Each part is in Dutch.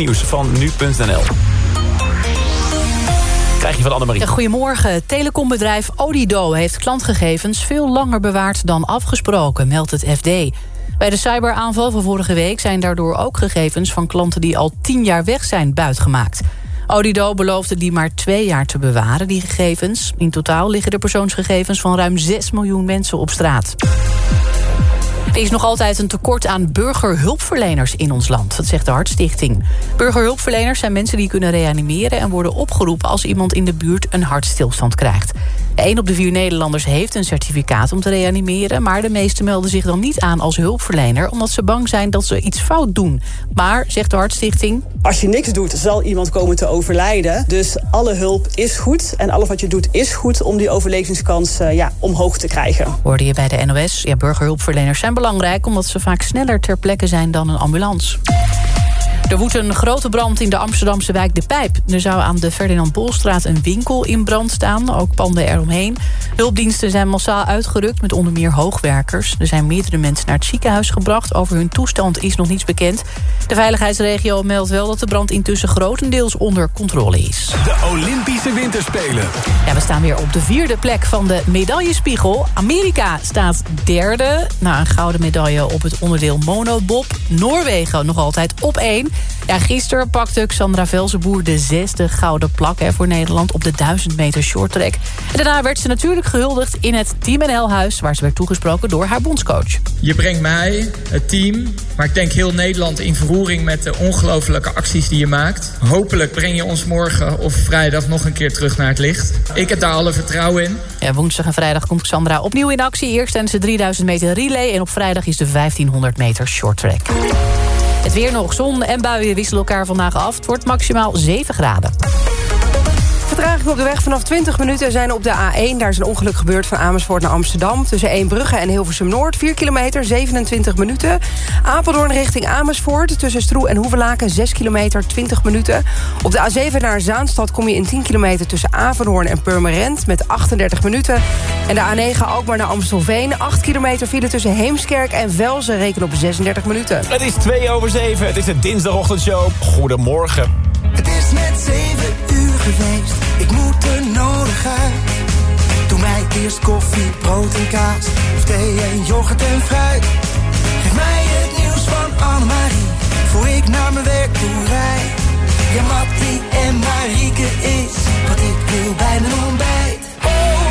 nieuws van nu.nl. Krijg je van Annemarie. Goedemorgen. Telecombedrijf Odido heeft klantgegevens veel langer bewaard dan afgesproken, meldt het FD. Bij de cyberaanval van vorige week zijn daardoor ook gegevens van klanten die al tien jaar weg zijn buitgemaakt. Odido beloofde die maar twee jaar te bewaren, die gegevens. In totaal liggen de persoonsgegevens van ruim 6 miljoen mensen op straat. Er is nog altijd een tekort aan burgerhulpverleners in ons land. Dat zegt de Hartstichting. Burgerhulpverleners zijn mensen die kunnen reanimeren... en worden opgeroepen als iemand in de buurt een hartstilstand krijgt. Een op de vier Nederlanders heeft een certificaat om te reanimeren... maar de meesten melden zich dan niet aan als hulpverlener... omdat ze bang zijn dat ze iets fout doen. Maar, zegt de Hartstichting... Als je niks doet, zal iemand komen te overlijden. Dus alle hulp is goed en alles wat je doet is goed... om die overlevingskans uh, ja, omhoog te krijgen. Hoorde je bij de NOS. Ja, burgerhulpverleners zijn belangrijk... omdat ze vaak sneller ter plekke zijn dan een ambulance. Er woedt een grote brand in de Amsterdamse wijk De Pijp. Er zou aan de Ferdinand Bolstraat een winkel in brand staan. Ook panden eromheen. Hulpdiensten zijn massaal uitgerukt met onder meer hoogwerkers. Er zijn meerdere mensen naar het ziekenhuis gebracht. Over hun toestand is nog niets bekend. De veiligheidsregio meldt wel dat de brand intussen grotendeels onder controle is. De Olympische Winterspelen. Ja, we staan weer op de vierde plek van de medaillespiegel. Amerika staat derde. Na een gouden medaille op het onderdeel monobob. Noorwegen nog altijd op één. Ja, gisteren pakte Xandra Velzenboer de zesde gouden plak hè, voor Nederland... op de 1000 meter shorttrack. En daarna werd ze natuurlijk gehuldigd in het Team NL-huis... waar ze werd toegesproken door haar bondscoach. Je brengt mij, het team, maar ik denk heel Nederland in verroering... met de ongelofelijke acties die je maakt. Hopelijk breng je ons morgen of vrijdag nog een keer terug naar het licht. Ik heb daar alle vertrouwen in. Ja, woensdag en vrijdag komt Xandra opnieuw in actie. Eerst tijdens de 3000 meter relay... en op vrijdag is de 1500 meter shorttrack. Het weer nog. Zon en buien wisselen elkaar vandaag af. Het wordt maximaal 7 graden. Vertraging op de weg vanaf 20 minuten zijn op de A1. Daar is een ongeluk gebeurd van Amersfoort naar Amsterdam. Tussen Eembrugge en Hilversum Noord. 4 kilometer, 27 minuten. Apeldoorn richting Amersfoort. Tussen Stroe en Hoevelaken 6 kilometer, 20 minuten. Op de A7 naar Zaanstad kom je in 10 kilometer... tussen Avenhoorn en Purmerend met 38 minuten. En de A9 ook maar naar Amstelveen. 8 kilometer file tussen Heemskerk en Velzen. Reken op 36 minuten. Het is 2 over 7. Het is de dinsdagochtendshow. Goedemorgen. Het is net 7 uur ik moet er nodig uit. Doe mij eerst koffie, brood en kaas, of thee en yoghurt en fruit. Geef mij het nieuws van Annemarie, voor ik naar mijn werk toe rijd. Ja, Mattie en Marieke is wat ik wil bij mijn ontbijt. Oh,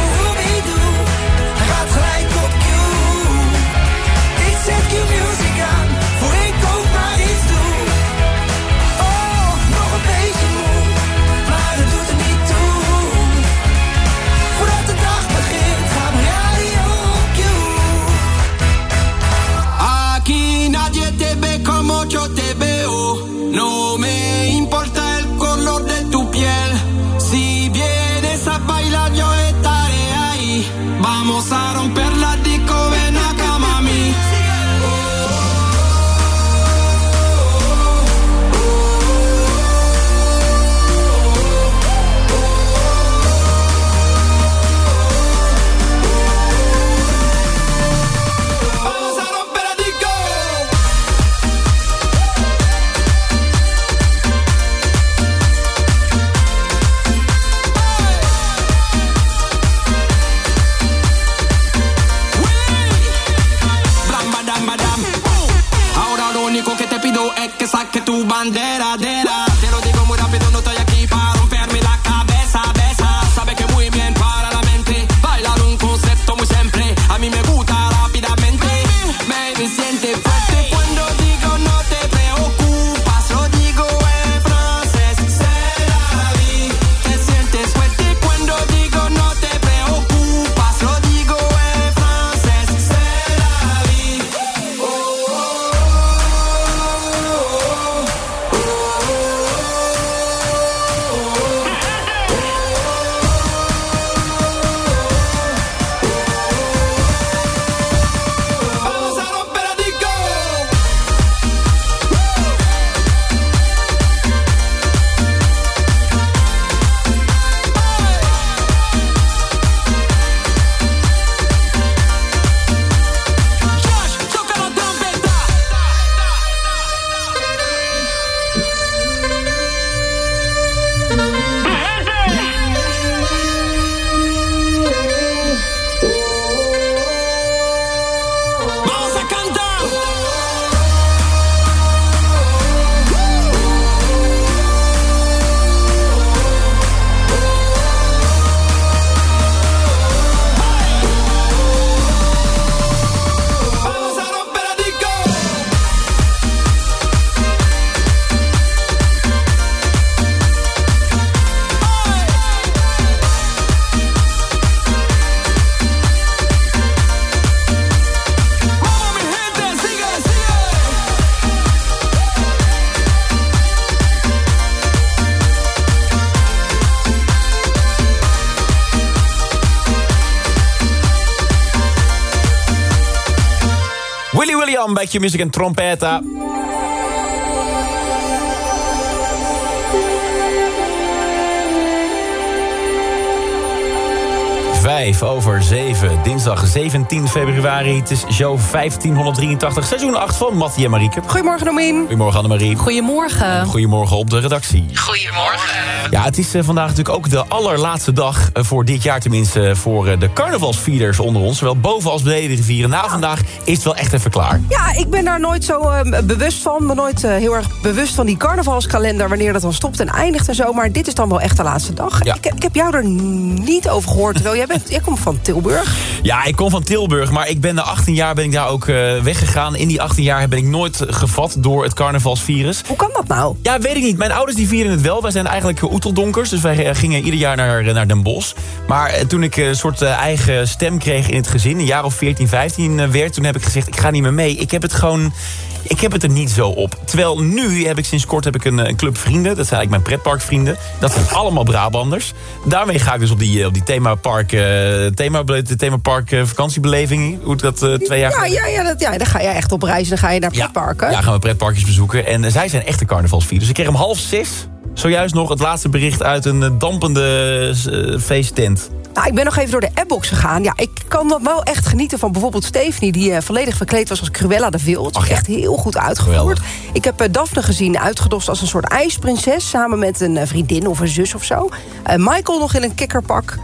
een beetje muziek en trompeta. Vijf over zeven, dinsdag 17 februari. Het is show 1583, seizoen 8 van Mattie en Marieke. Goedemorgen, Nomien. Goedemorgen Annemarie. Goedemorgen. Goedemorgen op de redactie. Goedemorgen. Ja, het is eh, vandaag natuurlijk ook de allerlaatste dag eh, voor dit jaar tenminste... voor eh, de carnavalsvierders onder ons, zowel boven als beneden de rivieren. Na vandaag is het wel echt even klaar. Ja, ik ben daar nooit zo bewust van. ben nooit heel erg bewust van die carnavalskalender... wanneer dat dan stopt en eindigt en zo. Maar dit is dan wel echt de laatste dag. Ja. Ik, ik heb jou er niet over gehoord. Terwijl jij, bent, jij komt van Tilburg. Ja, ik kom van Tilburg, maar ik ben na 18 jaar ben ik daar ook eh, weggegaan. In die 18 jaar ben ik nooit gevat door het carnavalsvirus. Hoe kan dat nou? Ja, weet ik niet. Mijn ouders die vieren het wel. Wij zijn eigenlijk oeteldonkers, dus wij eh, gingen ieder jaar naar, naar Den Bosch. Maar eh, toen ik een soort eh, eigen stem kreeg in het gezin, een jaar of 14, 15 eh, werd... toen heb ik gezegd, ik ga niet meer mee. Ik heb het gewoon... Ik heb het er niet zo op. Terwijl nu heb ik sinds kort heb ik een, eh, een club vrienden. Dat zijn eigenlijk mijn pretparkvrienden. Dat zijn allemaal Brabanders. Daarmee ga ik dus op die, eh, op die themapark, eh thema, de themapark vakantiebeleving. Hoe dat twee jaar Ja, ja, ja, dat, ja, dan ga je echt op reis. Dan ga je naar pretparken. ja, gaan we pretparkjes bezoeken. En zij zijn echte carnavalsvierders. Ik kreeg om half zes zojuist nog het laatste bericht uit een eh, dampende eh, feesttent. Nou, ik ben nog even door de appbox gegaan. Ja, ik kan dan wel echt genieten van bijvoorbeeld Stephanie... die eh, volledig verkleed was als Cruella de Ach ja. echt heel goed uitgevoerd. Geweldig. Ik heb eh, Daphne gezien, uitgedost als een soort ijsprinses... samen met een vriendin of een zus of zo. Michael nog in een kikkerpak.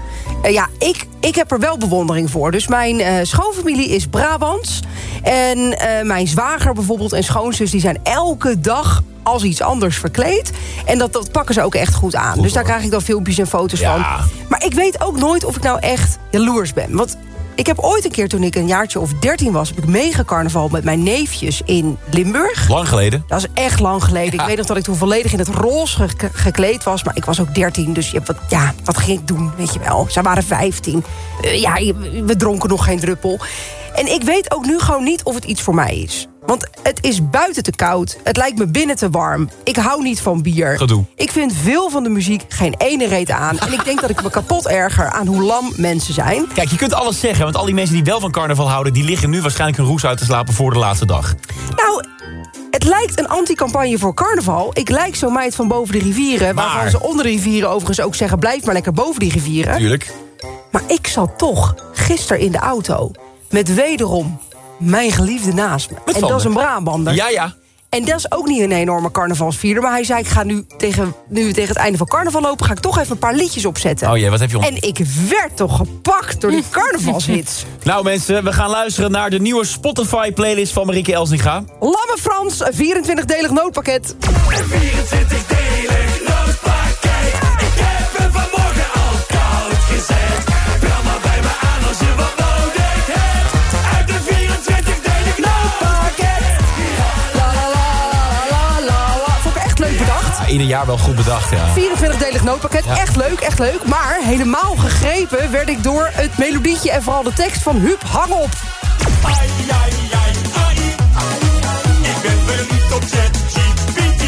Ja, ik, ik heb er wel bewondering voor. Dus mijn eh, schoonfamilie is Brabants. En eh, mijn zwager bijvoorbeeld en schoonzus... die zijn elke dag als iets anders verkleed. En dat, dat pakken ze ook echt goed aan. Goed, dus daar hoor. krijg ik dan filmpjes en foto's Ja. van. Maar ik weet ook nooit of ik nou echt jaloers ben. Want ik heb ooit een keer toen ik een jaartje of dertien was... heb ik meegecarnaval met mijn neefjes in Limburg. Lang geleden. Dat is echt lang geleden. Ja. Ik weet nog dat ik toen volledig in het roze ge- gekleed was. Maar ik was ook 13, dus je, wat, ja, wat ging ik doen, weet je wel. Zij waren 15. Eh, ja, we dronken nog geen druppel. En ik weet ook nu gewoon niet of het iets voor mij is. Want het is buiten te koud. Het lijkt me binnen te warm. Ik hou niet van bier. Gedoe. Ik vind veel van de muziek geen ene reet aan. En ik denk dat ik me kapot erger aan hoe lam mensen zijn. Kijk, je kunt alles zeggen, want al die mensen die wel van carnaval houden... die liggen nu waarschijnlijk hun roes uit te slapen voor de laatste dag. Nou, het lijkt een anti-campagne voor carnaval. Ik lijk zo'n meid van boven de rivieren. Maar- Waarvan ze onder de rivieren overigens ook zeggen... blijf maar lekker boven die rivieren. Tuurlijk. Maar ik zat toch gisteren in de auto... met wederom mijn geliefde naast me. Met en dat is een Brabander. Ja, ja. En dat is ook niet een enorme carnavalsvierder. Maar hij zei, ik ga nu tegen, nu tegen het einde van carnaval lopen... ga ik toch even een paar liedjes opzetten. Oh jee, wat heb je om... En ik werd toch gepakt door die carnavalshits. Nou mensen, we gaan luisteren naar de nieuwe Spotify-playlist van Marieke Elsinga. Lamme Frans, een 24-delig noodpakket. 24-delig noodpakket. Ik heb hem vanmorgen al koud gezet. Bel maar bij me aan als je Ja, ieder jaar wel goed bedacht, ja. 24-delig noodpakket. Ja. Echt leuk, echt leuk. Maar helemaal gegrepen werd ik door het melodietje en vooral de tekst van Huub Hang op. Ai, ai, ai, ai. Ik ben verliefd op ChatGPT.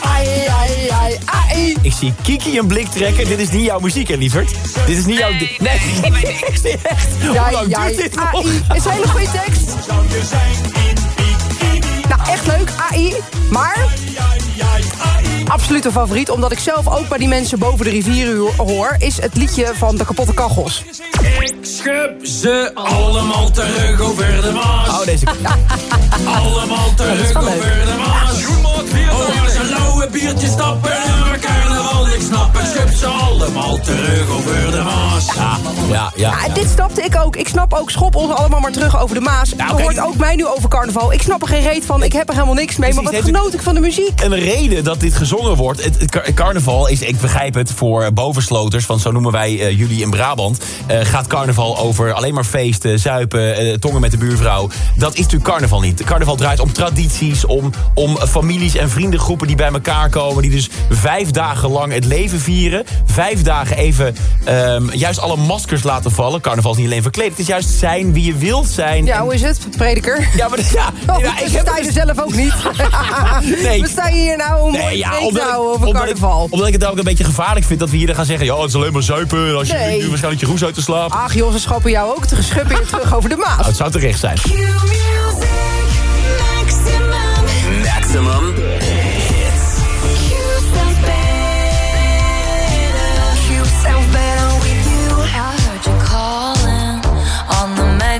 Ai, ai, ai, ai. Ik zie Kiki een blik trekken. Dit is niet jouw muziek, hè, lieverd? Dit is niet jouw... Nee, nee, ik zie echt. Hoe lang duurt dit nog? Is een hele goede tekst. Zou je zijn in bikini. Echt leuk, AI. Maar absolute favoriet, omdat ik zelf ook bij die mensen boven de rivieren hoor... is het liedje van de kapotte kachels. Ik schub ze allemaal terug over de Maas. Oh, deze... Allemaal terug over de Maas. Oh, ze lauwe biertjes stappen en we carnaval ik snap. Ik schub ze allemaal terug over de Maas. Ja, ja, ja. Ja, dit snapte ik ook. Ik snap ook, schop ons allemaal maar terug over de Maas. Nou, hoort ook mij nu over carnaval. Ik snap er geen reet van, ik heb er helemaal niks mee. Maar wat genoot ik van de muziek. een reden dat dit gezongen wordt. Het, het car- carnaval is, ik begrijp het, voor bovensloters... want zo noemen wij eh, jullie in Brabant... eh, gaat carnaval over alleen maar feesten, zuipen, eh, tongen met de buurvrouw. Dat is natuurlijk carnaval niet. Carnaval draait om tradities, om, om families en vriendengroepen die bij elkaar komen. Die dus vijf dagen lang het leven vieren. Vijf dagen even ehm, juist alle maskers laten vallen. Carnaval is niet alleen verkleed. Het is juist zijn wie je wilt zijn. Ja, hoe is het, prediker? Ja, maar oh, ja, ik heb sta je dus- zelf ook niet. nee. We staan hier nou om nee, ja, nou over carnaval. Omdat ik het ook een beetje gevaarlijk vind dat we hier dan gaan zeggen... ja, het is alleen maar zuipen. Als je nu waarschijnlijk je roes uit te slapen. Ach joh, ze schoppen jou ook te geschuppen terug over de maat. Nou, het zou terecht zijn. Maximum.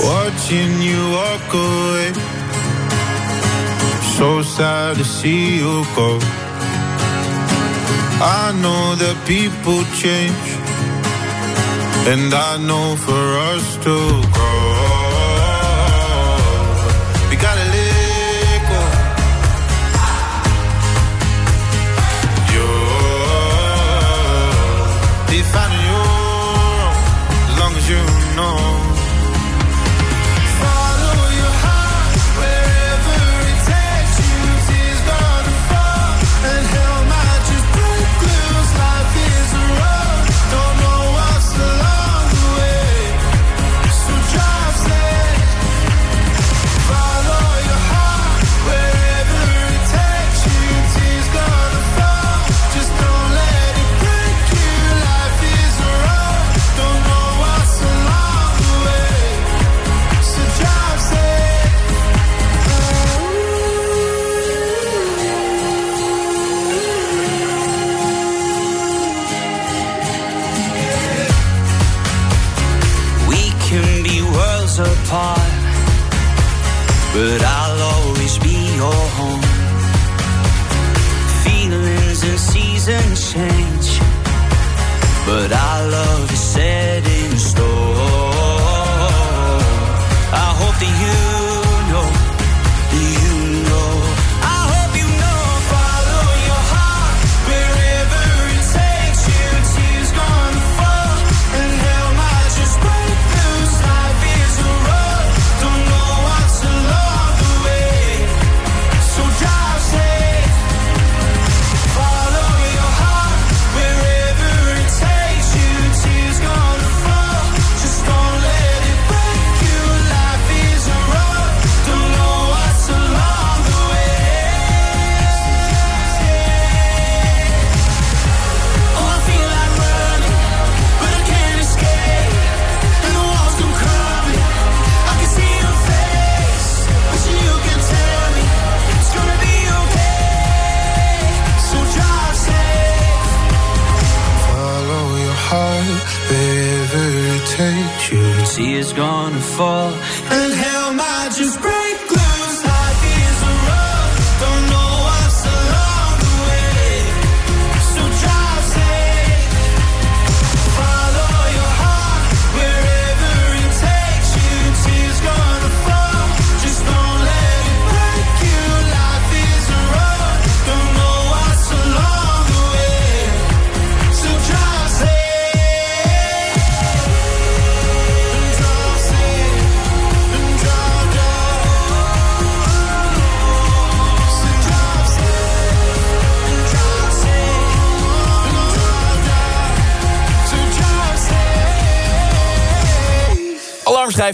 watching you walk away. So sad to see you go. I know that people change, and I know for us to grow.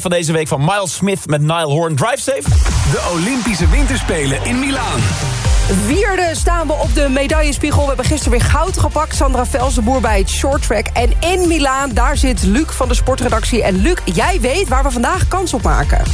Van deze week van Miles Smith met Nile Horn. Drive safe. De Olympische Winterspelen in Milaan. Vierde staan we op de medaillespiegel. We hebben gisteren weer goud gepakt. Sandra Velsenboer bij het short track. En in Milaan, daar zit Luc van de sportredactie. En Luc, jij weet waar we vandaag kans op maken.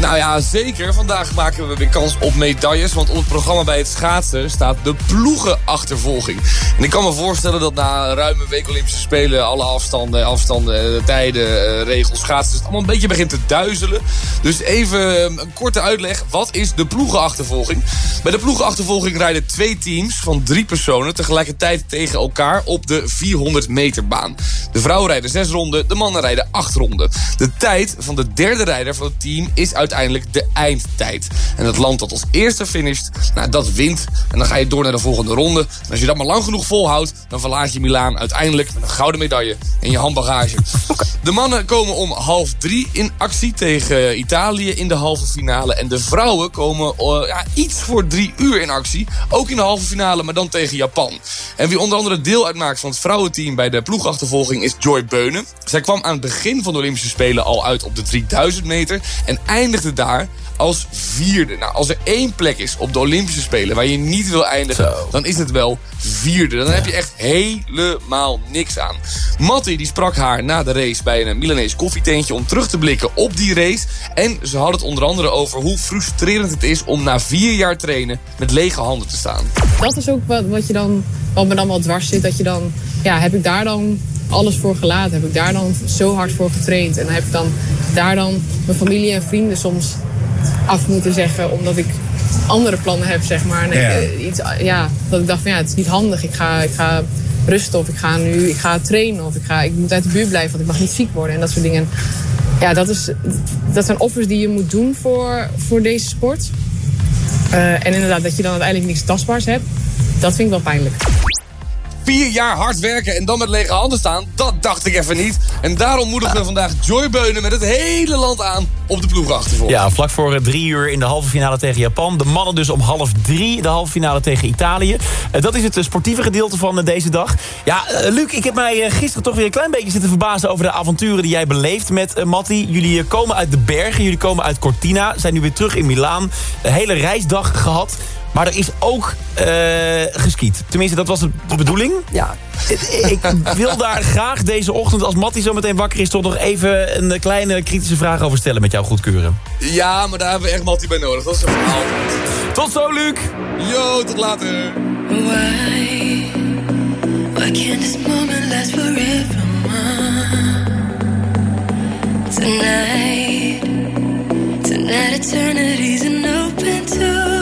Nou ja, zeker. Vandaag maken we weer kans op medailles. Want op het programma bij het schaatsen staat de ploegenachtervolging. En ik kan me voorstellen dat na een ruime week Olympische Spelen... alle afstanden, afstanden eh, tijden, eh, regels, schaatsen... het allemaal een beetje begint te duizelen. Dus even eh, een korte uitleg. Wat is de ploegenachtervolging? Bij de ploegenachtervolging rijden twee teams van drie personen... tegelijkertijd tegen elkaar op de 400 meter baan. De vrouwen rijden zes ronden, de mannen rijden acht ronden. De tijd van de derde rijder van het team is uiteindelijk de eindtijd. En het land dat als eerste finisht, nou, dat wint. En dan ga je door naar de volgende ronde. En als je dat maar lang genoeg volhoudt, dan verlaat je Milaan uiteindelijk met een gouden medaille in je handbagage. De mannen komen om half drie in actie tegen Italië in de halve finale. En de vrouwen komen eh, ja, iets voor drie uur in actie. Ook in de halve finale, maar dan tegen Japan. En wie onder andere deel uitmaakt van het vrouwenteam bij de ploegachtervolging is Joy Beunen. Zij kwam aan het begin van de Olympische Spelen al uit op de 3000 meter. En eindigde daar als vierde. Nou, als er één plek is op de Olympische Spelen waar je niet wil eindigen, dan is het wel vierde. Dan heb je echt helemaal niks aan. Matti die sprak haar na de race bij een Milanese koffietentje om terug te blikken op die race. En ze had het onder andere over hoe frustrerend het is om na vier jaar trainen met lege handen te staan. Dat is ook wat, wat, je dan, wat me dan wel dwars zit. Dat je dan, ja, heb ik daar dan alles voor gelaten? Heb ik daar dan zo hard voor getraind? En heb ik dan daar dan mijn familie en vrienden soms af moeten zeggen... omdat ik andere plannen heb, zeg maar. En ik, Ja. eh, iets, ja, dat ik dacht van ja, het is niet handig. Ik ga, ik ga rusten of ik ga nu ik ga trainen... of ik, ga, ik moet uit de buurt blijven, want ik mag niet ziek worden. En dat soort dingen. Ja, dat, is, dat zijn offers die je moet doen voor, voor deze sport. Eh, en inderdaad, dat je dan uiteindelijk niks tastbaars hebt... dat vind ik wel pijnlijk. Vier jaar hard werken en dan met lege handen staan, dat dacht ik even niet. En daarom moedigden we vandaag Joy Beunen met het hele land aan op de ploegachtervolging. Ja, vlak voor eh, drie uur in de halve finale tegen Japan. De mannen dus om half drie, de halve finale tegen Italië. Eh, dat is het eh, sportieve gedeelte van deze dag. Ja, Luc, ik heb mij gisteren toch weer een klein beetje zitten verbazen... over de avonturen die jij beleeft met Matti. Jullie komen uit de bergen, jullie komen uit Cortina. Zijn nu weer terug in Milaan. Een hele reisdag gehad. Maar er is ook eh geskiet. Tenminste, dat was de de bedoeling. Ja. Ik wil daar graag deze ochtend, als Matti zo meteen wakker is... toch nog even een kleine kritische vraag over stellen met jou goedkeuren. Ja, maar daar hebben we echt Mattie bij nodig. Dat is een verhaal. Tot zo, Luc! Yo, tot later. Why? Why can't this moment last forever? Tonight, Eternity's an open door.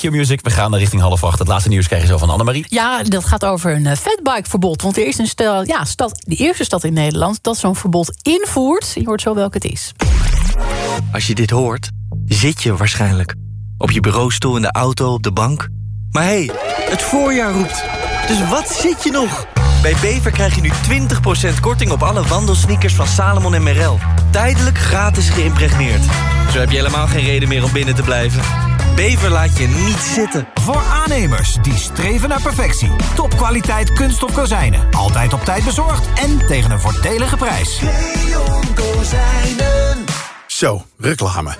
Bij Q-Music. We gaan naar richting half acht. Het laatste nieuws krijgen zo van Annemarie. Ja, dat gaat over een eh, fatbike-verbod. Want er is een stel, ja, stad, de eerste stad in Nederland dat zo'n verbod invoert. Je hoort zo welke het is. Als je dit hoort, zit je waarschijnlijk. Op je bureaustoel, in de auto, op de bank. Maar hé, hey, het voorjaar roept. Dus wat zit je nog? Bij Bever krijg je nu 20% korting op alle wandelsneakers van Salomon en Merrell. Tijdelijk gratis geïmpregneerd. Zo heb je helemaal geen reden meer om binnen te blijven. Bever laat je niet zitten. Voor aannemers die streven naar perfectie. Topkwaliteit kunststof kozijnen. Altijd op tijd bezorgd en tegen een voordelige prijs. Zo, reclame.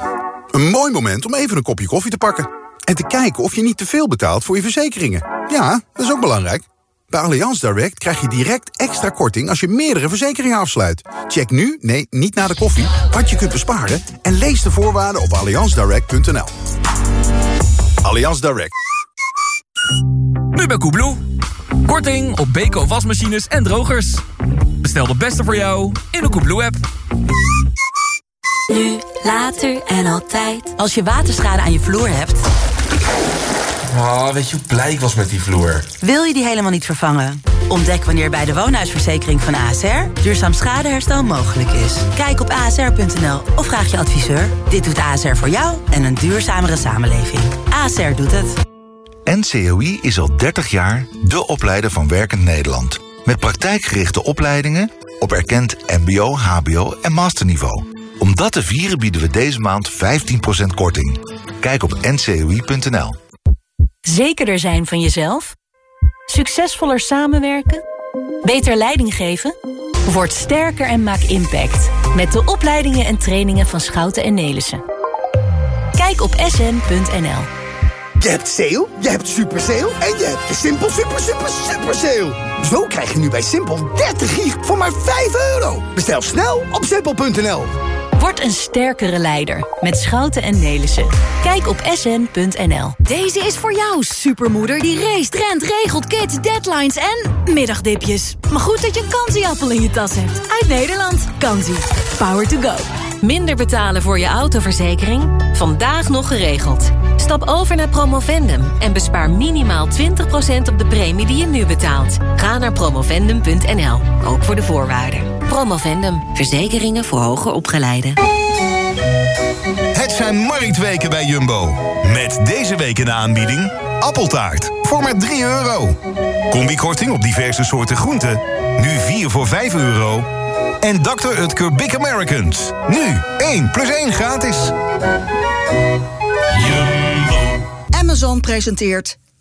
Een mooi moment om even een kopje koffie te pakken. En te kijken of je niet te veel betaalt voor je verzekeringen. Ja, dat is ook belangrijk. Bij Allianz Direct krijg je direct extra korting als je meerdere verzekeringen afsluit. Check nu, nee, niet na de koffie, wat je kunt besparen... en lees de voorwaarden op allianzdirect.nl. Allianz Direct. Nu bij Koebloe. Korting op Beko wasmachines en drogers. Bestel de beste voor jou in de Koebloe-app. Nu, later en altijd. Als je waterschade aan je vloer hebt... Oh, weet je hoe blij ik was met die vloer? Wil je die helemaal niet vervangen? Ontdek wanneer bij de woonhuisverzekering van ASR duurzaam schadeherstel mogelijk is. Kijk op asr.nl of vraag je adviseur. Dit doet ASR voor jou en een duurzamere samenleving. ASR doet het. NCOI is al 30 jaar de opleider van Werkend Nederland. Met praktijkgerichte opleidingen op erkend mbo, hbo en masterniveau. Om dat te vieren bieden we deze maand 15% korting. Kijk op ncoi.nl. Zekerder zijn van jezelf? Succesvoller samenwerken? Beter leiding geven? Word sterker en maak impact. Met de opleidingen en trainingen van Schouten en Nelissen. Kijk op sn.nl. Je hebt sale, je hebt super sale en je hebt de Simpel super super super sale. Zo krijg je nu bij Simpel 30 gig voor maar 5 euro. Bestel snel op simpel.nl. Word een sterkere leider met Schouten en Nelissen. Kijk op sn.nl. Deze is voor jou, supermoeder die race, rent, regelt, kids, deadlines en middagdipjes. Maar goed dat je een kansieappel in je tas hebt. Uit Nederland. Kansie. Power to go. Minder betalen voor je autoverzekering? Vandaag nog geregeld. Stap over naar Promovendum en bespaar minimaal 20% op de premie die je nu betaalt. Ga naar promovendum.nl, ook voor de voorwaarden. Promovendum, verzekeringen voor hoger opgeleiden. Het zijn marktweken bij Jumbo. Met deze week in de aanbieding appeltaart voor maar 3 euro. Combikorting op diverse soorten groenten. Nu 4 voor 5 euro. En Dr. Utker Big Americans. Nu 1 plus 1 gratis. Amazon presenteert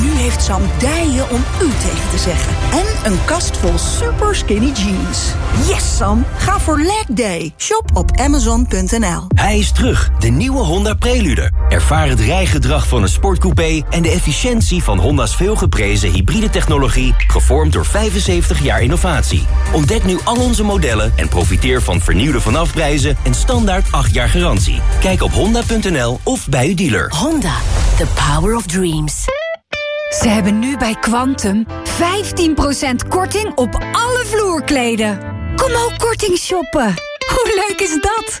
Nu heeft Sam dijen om u tegen te zeggen. En een kast vol super skinny jeans. Yes, Sam. Ga voor leg day. Shop op amazon.nl. Hij is terug, de nieuwe Honda Prelude. Ervaar het rijgedrag van een sportcoupé en de efficiëntie van Honda's veelgeprezen hybride technologie, gevormd door 75 jaar innovatie. Ontdek nu al onze modellen en profiteer van vernieuwde vanafprijzen en standaard 8 jaar garantie. Kijk op honda.nl of bij uw dealer. Honda, the power of dreams. Ze hebben nu bij Quantum 15% korting op alle vloerkleden. Kom ook korting shoppen. Hoe leuk is dat?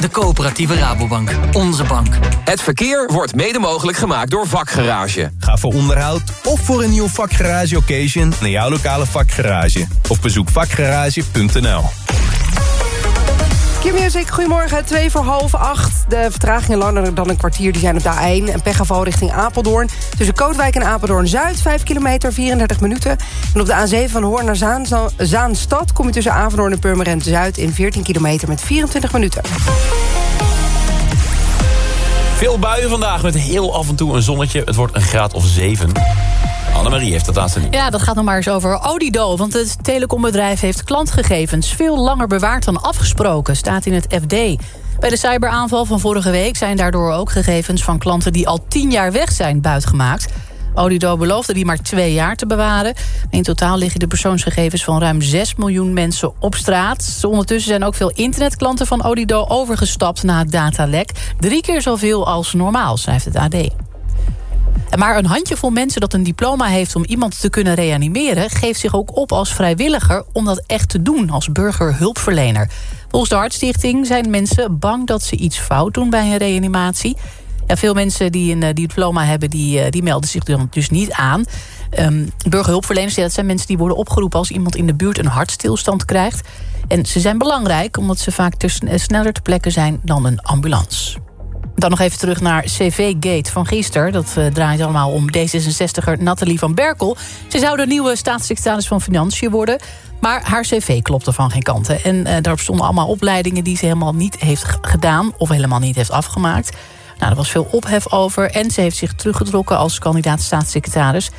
De coöperatieve Rabobank. Onze bank. Het verkeer wordt mede mogelijk gemaakt door Vakgarage. Ga voor onderhoud of voor een nieuw vakgarage occasion naar jouw lokale vakgarage. Of bezoek vakgarage.nl. Q-Music, goedemorgen. 2 voor half acht. De vertragingen langer dan een kwartier die zijn op de A1. En pechgeval richting Apeldoorn. Tussen Kootwijk en Apeldoorn-Zuid, 5 kilometer, 34 minuten. En op de A7 van Hoorn naar Zaan, Zaanstad... kom je tussen Apeldoorn en Purmerend-Zuid... in 14 kilometer met 24 minuten. Veel buien vandaag met heel af en toe een zonnetje. Het wordt een graad of 7. Annemarie heeft het laatste niet. Ja, dat gaat nog maar eens over Odido. Want het telecombedrijf heeft klantgegevens veel langer bewaard dan afgesproken. Staat in het FD. Bij de cyberaanval van vorige week zijn daardoor ook gegevens van klanten... die al tien jaar weg zijn buitgemaakt. Odido beloofde die maar twee jaar te bewaren. In totaal liggen de persoonsgegevens van ruim 6 miljoen mensen op straat. Ondertussen zijn ook veel internetklanten van Odido overgestapt na het datalek. Drie keer zoveel als normaal, schrijft het AD. Maar een handjevol mensen dat een diploma heeft om iemand te kunnen reanimeren... geeft zich ook op als vrijwilliger om dat echt te doen als burgerhulpverlener. Volgens de Hartstichting zijn mensen bang dat ze iets fout doen bij een reanimatie. Veel mensen die een diploma hebben, die, die melden zich dan dus niet aan. Um, burgerhulpverleners, dat zijn mensen die worden opgeroepen... als iemand in de buurt een hartstilstand krijgt. En ze zijn belangrijk omdat ze vaak te sneller te plekken zijn dan een ambulance. Dan nog even terug naar CV-gate van gisteren. Dat uh, draait allemaal om D66er Nathalie van Berkel. Ze zou de nieuwe staatssecretaris van Financiën worden. Maar haar cv klopte van geen kanten. En uh, daar stonden allemaal opleidingen die ze helemaal niet heeft gedaan... of helemaal niet heeft afgemaakt. Nou, er was veel ophef over. En ze heeft zich teruggetrokken als kandidaat staatssecretaris.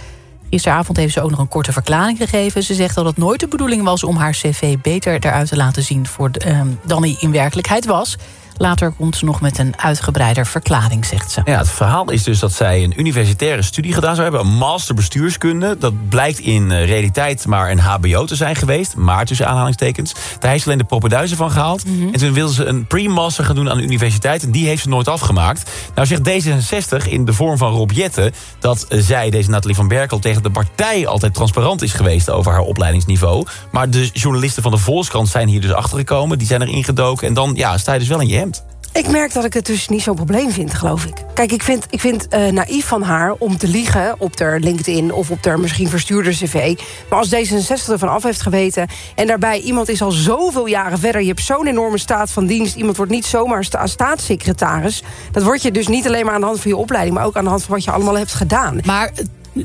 Gisteravond heeft ze ook nog een korte verklaring gegeven. Ze zegt dat het nooit de bedoeling was om haar cv beter eruit te laten zien... Voor uh, dan die in werkelijkheid was... Later komt ze nog met een uitgebreider verklaring, zegt ze. Ja, het verhaal is dus dat zij een universitaire studie gedaan zou hebben. Een master bestuurskunde. Dat blijkt in realiteit maar een hbo te zijn geweest. Maar tussen aanhalingstekens. Daar heeft ze alleen de poppenduizen van gehaald. Mm -hmm. En toen wilde ze een pre-master gaan doen aan de universiteit. En die heeft ze nooit afgemaakt. Nou zegt D66 in de vorm van Rob Jetten... dat zij, deze Nathalie van Berkel, tegen de partij altijd transparant is geweest... over haar opleidingsniveau. Maar de journalisten van de Volkskrant zijn hier dus achtergekomen. Die zijn er ingedoken. En dan ja, sta je dus wel in je hemd. Ik merk dat ik het dus niet zo'n probleem vind, geloof ik. Kijk, ik vind, ik vind uh, naïef van haar om te liegen op haar LinkedIn... of op haar misschien verstuurde cv. Maar als D66 ervan af heeft geweten... en daarbij iemand is al zoveel jaren verder... je hebt zo'n enorme staat van dienst... iemand wordt niet zomaar sta staatssecretaris... dat word je dus niet alleen maar aan de hand van je opleiding... maar ook aan de hand van wat je allemaal hebt gedaan. Maar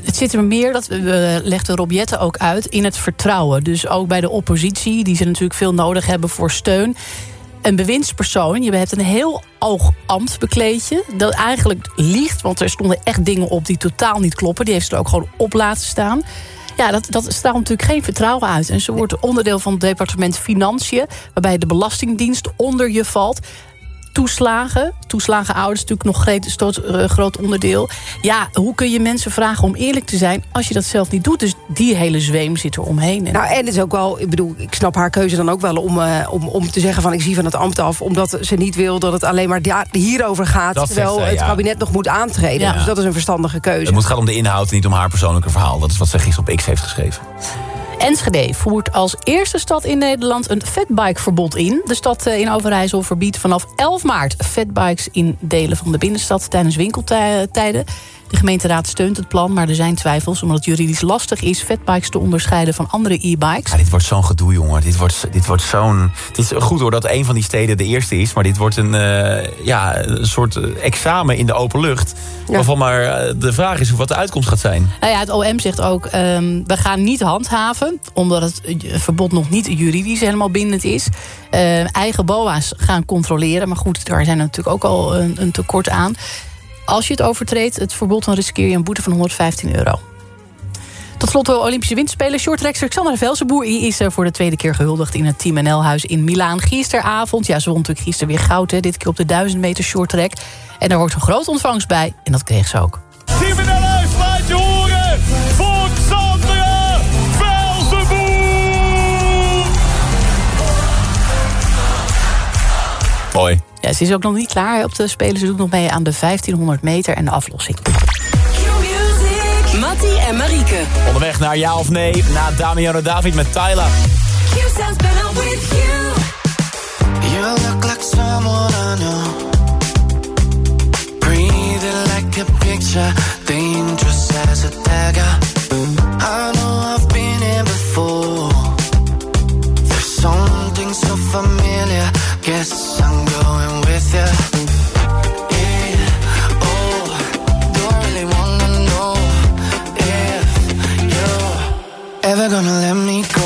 het zit er meer, dat legde Rob Jette ook uit, in het vertrouwen. Dus ook bij de oppositie, die ze natuurlijk veel nodig hebben voor steun een bewindspersoon. Je hebt een heel oog ambt bekleed. Dat eigenlijk liegt, want er stonden echt dingen op die totaal niet kloppen. Die heeft ze er ook gewoon op laten staan. Ja, dat, dat straalt natuurlijk geen vertrouwen uit. En ze wordt onderdeel van het departement Financiën... waarbij de Belastingdienst onder je valt toeslagen. Toeslagen ouders natuurlijk nog een uh, groot onderdeel. Ja, hoe kun je mensen vragen om eerlijk te zijn... als je dat zelf niet doet? Dus die hele zweem zit er omheen. Nou, en het is ook wel, ik bedoel, ik snap haar keuze dan ook wel... om, uh, om, om te zeggen van ik zie van het ambt af... omdat ze niet wil dat het alleen maar hierover gaat... Dat terwijl het kabinet nog moet aantreden. Ja. Dus dat is een verstandige keuze. Het moet gaan om de inhoud, niet om haar persoonlijke verhaal. Dat is wat ze gisteren op X heeft geschreven. Enschede voert als eerste stad in Nederland een fatbikeverbod in. De stad eh, in Overijssel verbiedt vanaf 11 maart fatbikes in delen van de binnenstad tijdens winkeltijden. De gemeenteraad steunt het plan, maar er zijn twijfels... omdat het juridisch lastig is fatbikes te onderscheiden van andere e-bikes. Ja, dit wordt zo'n gedoe, jongen. Dit wordt, dit wordt zo'n... Het is goed hoor dat een van die steden de eerste is... maar dit wordt een, uh, ja, een soort eh, examen in de open lucht... waarvan maar uh, de vraag is wat de uitkomst gaat zijn. Nou ja, het OM zegt ook, um, we gaan niet handhaven... omdat het verbod nog niet juridisch helemaal bindend is. Uh, eigen BOA's gaan controleren. Maar goed, daar zijn natuurlijk ook al een, een tekort aan... Als je het overtreedt, het verbod, dan riskeer je een boete van 115 euro. Tot slot de Olympische Winterspelen. Shorttrackster Xandra Velsenboer is voor de tweede keer gehuldigd... in het Team NL-huis in Milaan. Gisteravond, ja, ze won natuurlijk gisteren weer goud... Hè, dit keer op de 1000 meter shorttrack. En daar hoort een groot ontvangst bij. En dat kreeg ze ook. Team NL-huis, laat je horen voor Xandra Velsenboer! Mooi. Ja, ze is ook nog niet klaar op de Spelen. Ze doet nog mee aan de 1500 meter en de aflossing. Mattie en Marieke. Onderweg naar ja of nee, na Damiano David met Tyler. You look like someone I know Breathing like a picture Dangerous as a dagger I know I've been here before There's something so familiar Ever gonna let me go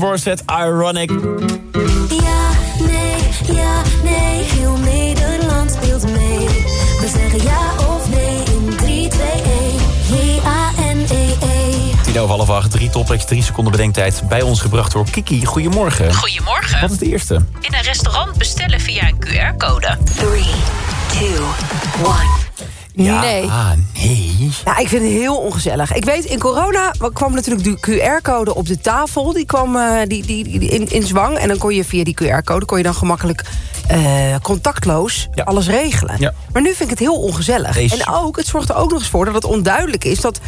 Morissette, Ironic. Ja, nee, ja, nee, heel Nederland speelt mee. We zeggen ja of nee in 3, 2, 1. J-A-N-E-E. Tien over half acht, drie topics, drie seconden bedenktijd. Bij ons gebracht door Kiki. Goedemorgen. Goedemorgen. Wat is de eerste? In een restaurant bestellen via een QR-code. 3, 2, 1. Ja, Nee. Ja, ik vind het heel ongezellig. Ik weet, in corona kwam natuurlijk de QR-code op de tafel. Die kwam eh, die, die, die in, in zwang. En dan kon je via die QR-code kon je dan gemakkelijk eh, contactloos alles regelen. Ja. Maar nu vind ik het heel ongezellig. Deze- En ook, het zorgt er ook nog eens voor dat het onduidelijk is... dat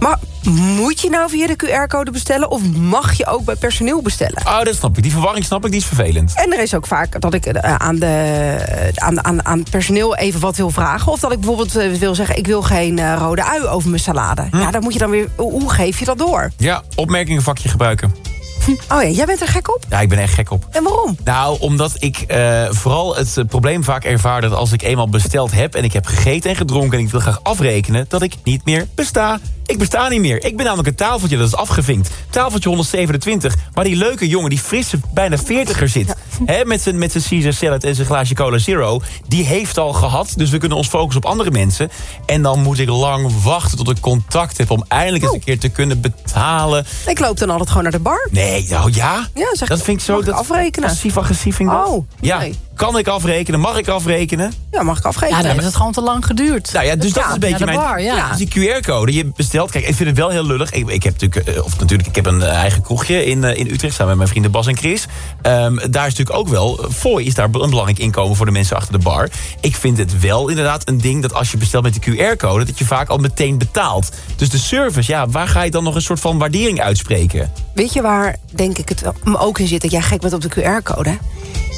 maar moet je nou via de QR-code bestellen... of mag je ook bij personeel bestellen? Oh, dat snap ik. Die verwarring snap ik, die is vervelend. En er is ook vaak dat ik eh, aan, de, aan, aan, aan het personeel even wat wil vragen. Of dat ik bijvoorbeeld eh, wil zeggen... ik wil geen eh, rode ui over mijn salade. Hm. Ja, dan moet je dan weer... Hoe geef je dat door? Ja, opmerkingenvakje gebruiken. Oh ja, jij bent er gek op? Ja, ik ben echt gek op. En waarom? Nou, omdat ik eh, vooral het eh, probleem vaak ervaar... dat als ik eenmaal besteld heb en ik heb gegeten en gedronken... en ik wil graag afrekenen, dat ik niet meer besta. Ik besta niet meer. Ik ben namelijk een tafeltje, dat is afgevinkt. Tafeltje 127, waar die leuke jongen, die frisse, bijna 40er zit. Hè, met zijn met Caesar salad en zijn glaasje cola zero... die heeft al gehad, dus we kunnen ons focussen op andere mensen. En dan moet ik lang wachten tot ik contact heb... om eindelijk eens een keer te kunnen betalen. Ik loop dan altijd gewoon naar de bar. Nee, nou ja. Ja, zeg, dat vind ik zo... mag ik dat afrekenen? Passief-agressief vind ik dat. Oh, Ja, nee. kan ik afrekenen? Mag ik afrekenen? Ja, mag ik afrekenen? Ja, dan heeft het gewoon te lang geduurd. Nou ja, dus dat is een beetje naar de mijn... bar, ja. Dus die QR-code, je bestelt... Kijk, ik vind het wel heel lullig. Ik, ik heb natuurlijk, eh, of natuurlijk, ik heb een eh, eigen kroegje in, eh, in Utrecht... samen met mijn vrienden Bas en Chris. Ehm, daar is natuurlijk ook wel... eh, Fooi is daar een belangrijk inkomen voor de mensen achter de bar. Ik vind het wel inderdaad een ding dat als je bestelt met de QR-code... dat je vaak al meteen betaalt. Dus de service, ja, waar ga je dan nog een soort van waardering uitspreken? Weet je waar, denk ik, het me ook in zit... dat jij gek bent op de QR-code?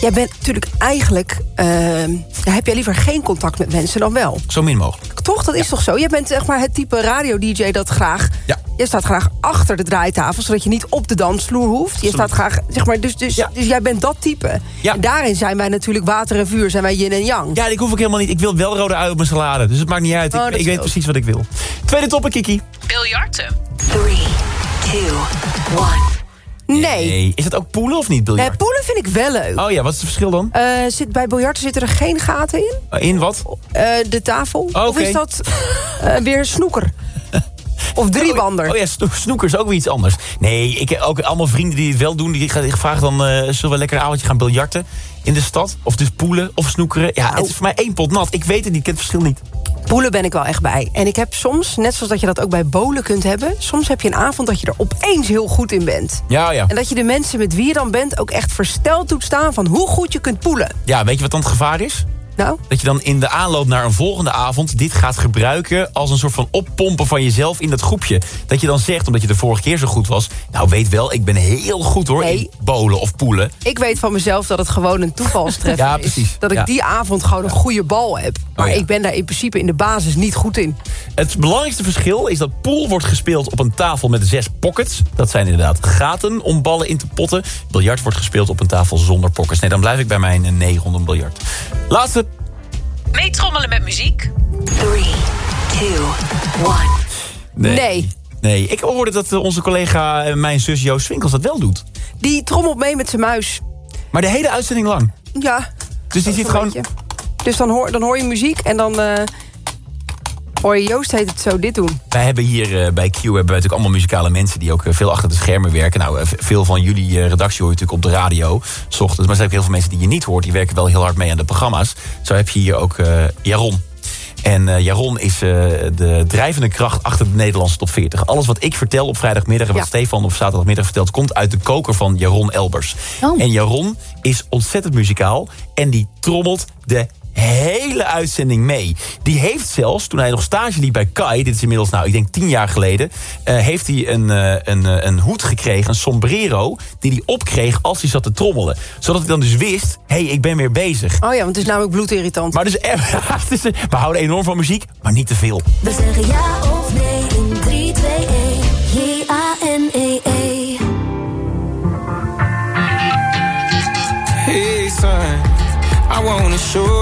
Jij bent natuurlijk eigenlijk... ehm, heb jij liever geen contact met mensen dan wel. Zo min mogelijk. Toch? Dat is toch zo? Jij bent zeg maar het type radio-dj dat graag... Ja. Jij staat graag achter de draaitafel... zodat je niet op de dansvloer hoeft. Je staat graag, zeg maar, dus, dus, dus jij bent dat type. En daarin zijn wij natuurlijk water en vuur. Zijn wij yin en yang. Ja, ik hoef ook helemaal niet. Ik wil wel rode ui op mijn salade. Dus het maakt niet uit. Oh, Ik, dat ik weet precies wat ik wil. Tweede topic, Kiki. Biljarten. 3, 2, 1. Nee. Nee. Is het ook poelen of niet, biljart? Nee, poelen vind ik wel leuk. Oh ja, wat is het verschil dan? Eh, zit, bij biljarten zitten er geen gaten in? Uh, In wat? Eh, de tafel? Oh, Of is dat eh, weer snoeker? Of driebander? Oh ja, sno- snoeker is ook weer iets anders. Nee, ik heb ook allemaal vrienden die het wel doen. Die vragen dan, eh, zullen we lekker een avondje gaan biljarten in de stad? Of dus poelen of snoekeren? Ja, het is voor mij één pot nat. Ik weet het niet, ik ken het verschil niet. Poelen ben ik wel echt bij. En ik heb soms, net zoals dat je dat ook bij bolen kunt hebben... soms heb je een avond dat je er opeens heel goed in bent. Ja, ja. En dat je de mensen met wie je dan bent ook echt versteld doet staan... van hoe goed je kunt poelen. Ja, weet je wat dan het gevaar is? Nou? Dat je dan in de aanloop naar een volgende avond dit gaat gebruiken... als een soort van oppompen van jezelf in dat groepje. Dat je dan zegt, omdat je de vorige keer zo goed was... nou, weet wel, ik ben heel goed hoor in bolen of poelen. Ik weet van mezelf dat het gewoon een toevalstreffer Ja, is. Dat ik Ja. die avond gewoon een goede bal heb. Maar Oh ja. ik ben daar in principe in de basis niet goed in. Het belangrijkste verschil is dat pool wordt gespeeld op een tafel met zes pockets. Dat zijn inderdaad gaten om ballen in te potten. Biljart wordt gespeeld op een tafel zonder pockets. Nee, dan blijf ik bij mijn eh, nee rondom biljart. Laatste. Meetrommelen met muziek. 3, 2, 1. Nee. Nee. Nee, ik hoorde dat eh, onze collega, mijn zus Joost Swinkels, dat wel doet. Die trommelt mee met zijn muis. Maar de hele uitzending lang. Ja. Dus die zit gewoon... beetje. Dus dan hoor, dan hoor je muziek en dan eh, hoor je Joost heet het zo dit doen. Wij hebben hier eh, bij Q hebben wij natuurlijk allemaal muzikale mensen... die ook eh, veel achter de schermen werken. Nou, eh, veel van jullie redactie hoor je natuurlijk op de radio, s ochtends. Maar er zijn ook heel veel mensen die je niet hoort. Die werken wel heel hard mee aan de programma's. Zo heb je hier ook Jaron. En Jaron is de drijvende kracht achter de Nederlandse top 40. Alles wat ik vertel op vrijdagmiddag en wat Ja. Stefan op zaterdagmiddag vertelt... komt uit de koker van Jaron Elbers. En Jaron is ontzettend muzikaal en die trommelt de hele uitzending mee. Die heeft zelfs, toen hij nog stage liep bij Kai... dit is inmiddels, nou, ik denk tien jaar geleden... eh, heeft hij een, eh, een, eh, een hoed gekregen, een sombrero... die hij opkreeg als hij zat te trommelen. Zodat hij dan dus wist, hé, hey, ik ben weer bezig. Oh ja, want het is namelijk bloedirritant. Maar dus, het is, we houden enorm van muziek, maar niet te veel. We zeggen ja of nee in 3, 2, 1. J-A-N-E-E. Hey son, I wanna show you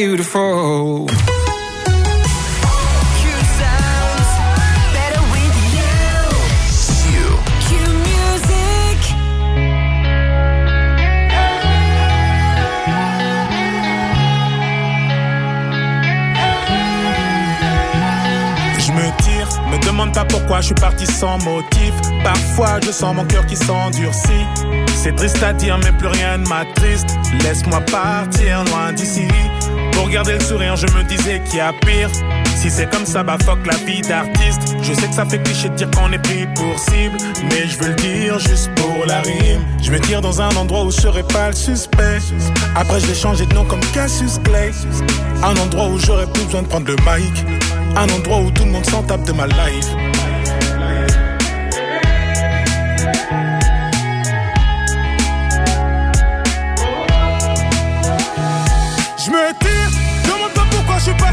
beautiful. Je me tire, me demande pas pourquoi je suis parti sans motif. Parfois je sens mon cœur qui s'endurcit. C'est triste à dire, mais plus rien ne m'attriste. Laisse-moi partir loin d'ici. Pour garder le sourire, je me disais qu'il y a pire. Si c'est comme ça, bah fuck la vie d'artiste. Je sais que ça fait cliché de dire qu'on est pris pour cible. Mais je veux le dire juste pour la rime. Je me tire dans un endroit où je serai pas le suspect. Après, je vais changer de nom comme Cassius Clay. Un endroit où j'aurais plus besoin de prendre le mic. Un endroit où tout le monde s'en tape de ma life.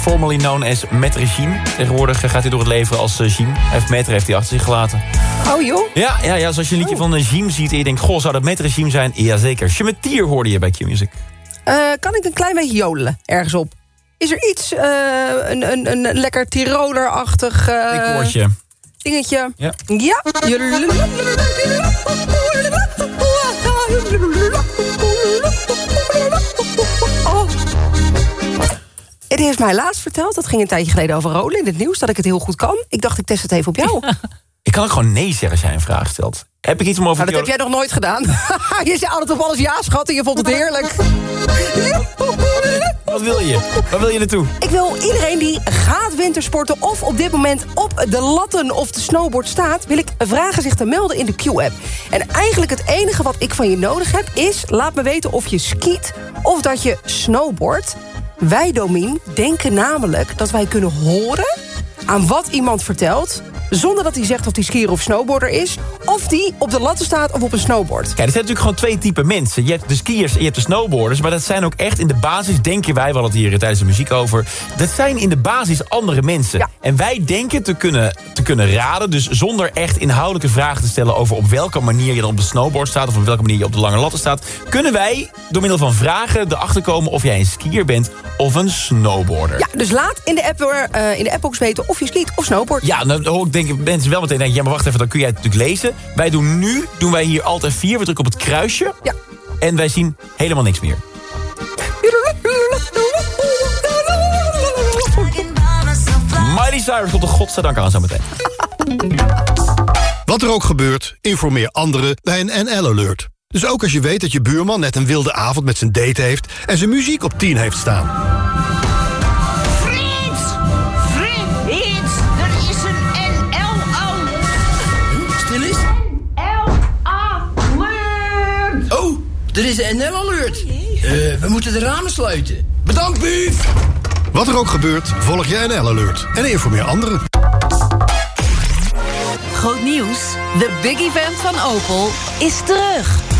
Formerly known as Maître Jean. Tegenwoordig eh, gaat hij door het leven als Jean. Hij heeft Maître heeft hij achter zich gelaten. Oh joh? Ja, ja, ja, zoals je een liedje van uh, Jean ziet en je denkt... goh, zou dat Maître Jean zijn? Jazeker. Chemetier hoorde je bij Q-Music. Uh, kan ik een klein beetje jodelen ergens op? Is er iets, uh, een, een, een lekker Tiroler-achtig... Uh. Dingetje? Ja. Ja. Het heeft mij laatst verteld, dat ging een tijdje geleden over Rolen in het nieuws... dat ik het heel goed kan. Ik dacht, ik test het even op jou. Ik kan ook gewoon nee zeggen als jij een vraag stelt. Heb ik iets om over nou, dat heb jij nog nooit gedaan. je zei altijd op alles ja, schat, en je vond het heerlijk. Wat wil je? Waar wil je naartoe? Ik wil iedereen die gaat wintersporten... of op dit moment op de latten of de snowboard staat... wil ik vragen zich te melden in de Q-app. En eigenlijk het enige wat ik van je nodig heb is... laat me weten of je skiet of dat je snowboardt. Wij, Domien, denken namelijk dat wij kunnen horen... aan wat iemand vertelt zonder dat hij zegt of hij skier of snowboarder is... of die op de latten staat of op een snowboard. Kijk, er zijn natuurlijk gewoon twee typen mensen. Je hebt de skiers en je hebt de snowboarders... maar dat zijn ook echt in de basis, denken wij... we hadden het hier tijdens de muziek over... dat zijn in de basis andere mensen. Ja. En wij denken te kunnen, te kunnen raden... dus zonder echt inhoudelijke vragen te stellen... over op welke manier je dan op de snowboard staat... of op welke manier je op de lange latten staat... kunnen wij door middel van vragen erachter komen... of jij een skier bent of een snowboarder. Ja, dus laat in de, app, uh, in de appbox weten of je skiet of snowboard. Ja, dan hoor ik denk mensen wel meteen denken... ja, maar wacht even, dan kun jij het natuurlijk lezen. Wij doen nu, doen wij hier altijd vier. We drukken op het kruisje. Ja. En wij zien helemaal niks meer. Miley Cyrus komt de godzijdank aan zo meteen. Wat er ook gebeurt, informeer anderen bij een NL-alert. Dus ook als je weet dat je buurman net een wilde avond met zijn date heeft... en zijn muziek op 10 heeft staan. Er is een NL-alert. Uh, we moeten de ramen sluiten. Bedankt, Bief! Wat er ook gebeurt, volg je NL-alert. En informeer anderen. Groot nieuws. De big event van Opel is terug.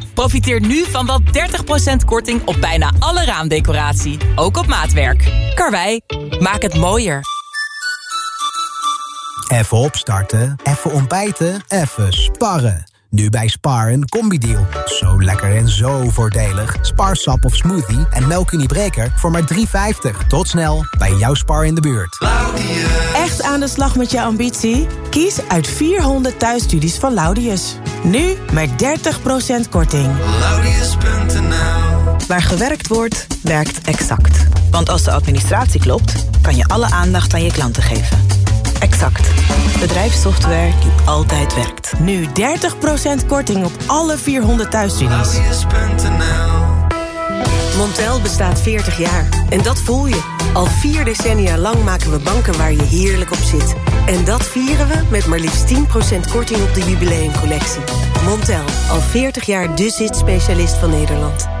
Profiteer nu van wel 30% korting op bijna alle raamdecoratie. Ook op maatwerk. Karwei, maak het mooier. Even opstarten, even ontbijten, even sparren. Nu bij Spar een combi-deal. Zo lekker en zo voordelig. Spar sap of smoothie en melkuniebreker voor maar 3,50. Tot snel bij jouw Spar in de buurt. Echt aan de slag met je ambitie? Kies uit 400 thuisstudies van Laudius. Nu met 30% korting. Laudius.nl Waar gewerkt wordt, werkt exact. Want als de administratie klopt, kan je alle aandacht aan je klanten geven. Exact. Bedrijfssoftware die altijd werkt. Nu 30% korting op alle 400 thuisstudies. Montel bestaat 40 jaar. En dat voel je. Al vier decennia lang maken we banken waar je heerlijk op zit. En dat vieren we met maar liefst 10% korting op de jubileumcollectie. Montel, al 40 jaar de zit-specialist van Nederland.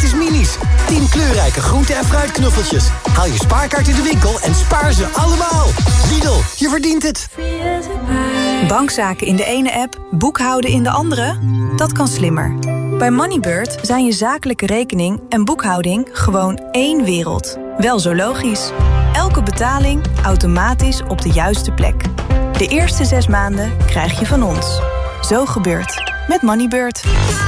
Gratis minis. 10 kleurrijke groente- en fruitknuffeltjes. Haal je spaarkaart in de winkel en spaar ze allemaal. Lidl, je verdient het. Bankzaken in de ene app, boekhouden in de andere? Dat kan slimmer. Bij Moneybird zijn je zakelijke rekening en boekhouding gewoon één wereld. Wel zo logisch. Elke betaling automatisch op de juiste plek. De eerste zes maanden krijg je van ons. Zo gebeurt. Met Moneybird.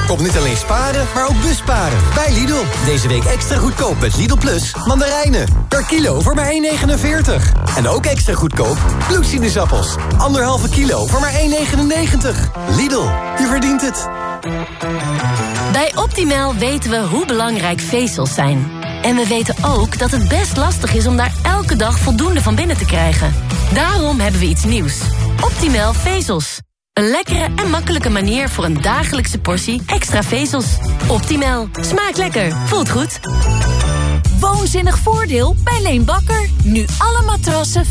Kom niet alleen sparen, maar ook busparen. Bij Lidl. Deze week extra goedkoop met Lidl Plus mandarijnen. Per kilo voor maar 1,49. En ook extra goedkoop bloedsinusappels. Anderhalve kilo voor maar 1,99. Lidl, je verdient het. Bij Optimal weten we hoe belangrijk vezels zijn. En we weten ook dat het best lastig is om daar elke dag voldoende van binnen te krijgen. Daarom hebben we iets nieuws. Optimal vezels. Een lekkere en makkelijke manier voor een dagelijkse portie extra vezels. Optimal. Smaakt lekker. Voelt goed. Woonzinnig voordeel bij Leen Bakker. Nu alle matrassen 40%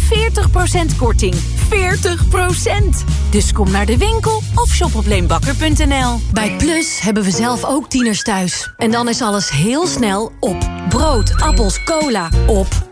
korting. 40%! Dus kom naar de winkel of shop op leenbakker.nl. Bij Plus hebben we zelf ook tieners thuis. En dan is alles heel snel op. Brood, appels, cola, op.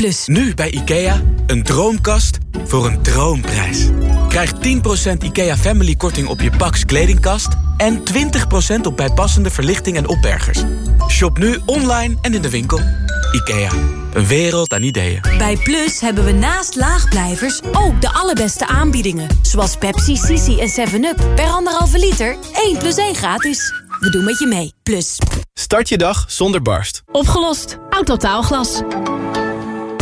Plus. Nu bij IKEA, een droomkast voor een droomprijs. Krijg 10% IKEA Family Korting op je Pax Kledingkast... en 20% op bijpassende verlichting en opbergers. Shop nu online en in de winkel. IKEA, een wereld aan ideeën. Bij Plus hebben we naast laagblijvers ook de allerbeste aanbiedingen. Zoals Pepsi, Sisi en 7-Up. Per anderhalve liter, 1 plus 1 gratis. We doen met je mee. Plus. Start je dag zonder barst. Opgelost. Autotaalglas.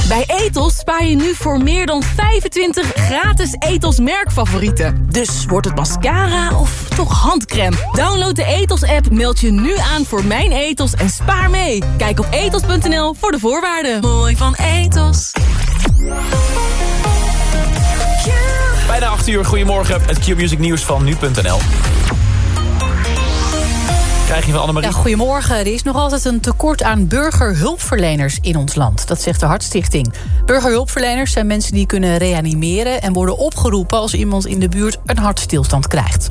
Bij Etos spaar je nu voor meer dan 25 gratis Etos merkfavorieten. Dus wordt het mascara of toch handcrème? Download de Etos-app, meld je nu aan voor Mijn Etos en spaar mee. Kijk op etos.nl voor de voorwaarden. Mooi van Etos. Bijna 8 uur, goedemorgen. Het Q-Music nieuws van nu.nl. Krijg je van goedemorgen. Er is nog altijd een tekort aan burgerhulpverleners in ons land. Dat zegt de Hartstichting. Burgerhulpverleners zijn mensen die kunnen reanimeren... en worden opgeroepen als iemand in de buurt een hartstilstand krijgt.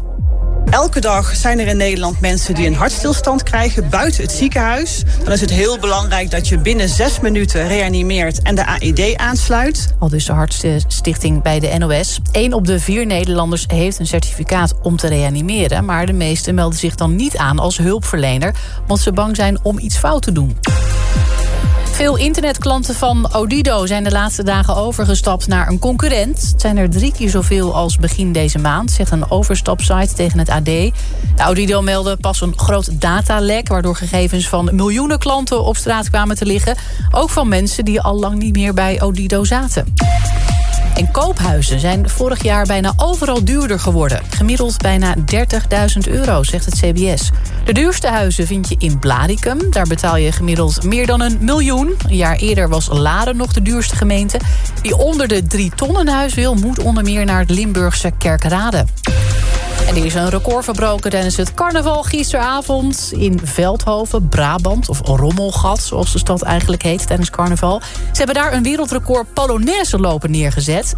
Elke dag zijn er in Nederland mensen die een hartstilstand krijgen buiten het ziekenhuis. Dan is het heel belangrijk dat je binnen zes minuten reanimeert en de AED aansluit. Al dus de Hartstichting bij de NOS. Eén op de vier Nederlanders heeft een certificaat om te reanimeren. Maar de meesten melden zich dan niet aan als hulpverlener, want ze bang zijn om iets fout te doen. Veel internetklanten van Odido zijn de laatste dagen overgestapt naar een concurrent. Het zijn er drie keer zoveel als begin deze maand, zegt een overstapsite tegen het AD. De Odido meldde pas een groot datalek... waardoor gegevens van miljoenen klanten op straat kwamen te liggen. Ook van mensen die al lang niet meer bij Odido zaten. En koophuizen zijn vorig jaar bijna overal duurder geworden. Gemiddeld bijna 30.000 euro, zegt het CBS. De duurste huizen vind je in Blaricum. Daar betaal je gemiddeld meer dan een miljoen. Een jaar eerder was Laren nog de duurste gemeente. Wie onder de 3 tonnen huis wil, moet onder meer naar het Limburgse Kerkrade. En er is een record verbroken tijdens het carnaval gisteravond... in Veldhoven, Brabant, of Rommelgat, zoals de stad eigenlijk heet... tijdens carnaval. Ze hebben daar een wereldrecord Polonaise lopen neergezet.